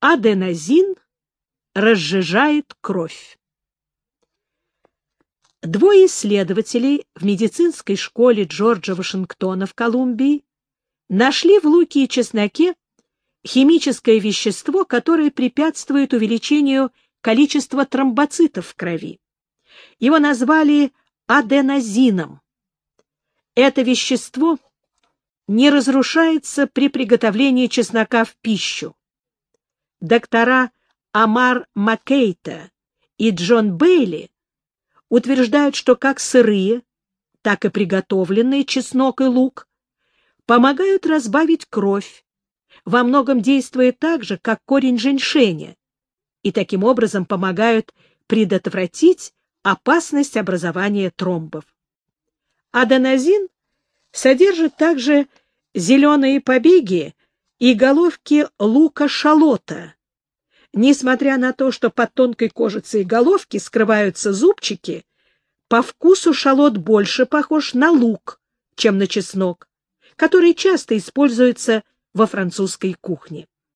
Аденозин разжижает кровь. Двое исследователей в медицинской школе Джорджа Вашингтона в Колумбии нашли в луке и чесноке химическое вещество, которое препятствует увеличению количества тромбоцитов в крови. Его назвали аденозином. Это вещество не разрушается при приготовлении чеснока в пищу. Доктора Амар Маккейта и Джон Бейли утверждают, что как сырые, так и приготовленные чеснок и лук помогают разбавить кровь, во многом действуя так же, как корень женьшеня, и таким образом помогают предотвратить опасность образования тромбов. Аденозин содержит также зеленые побеги и головки лука-шалота. Несмотря на то, что под тонкой кожицей головки скрываются зубчики, по вкусу шалот больше похож на лук, чем на чеснок, который часто используется во французской кухне.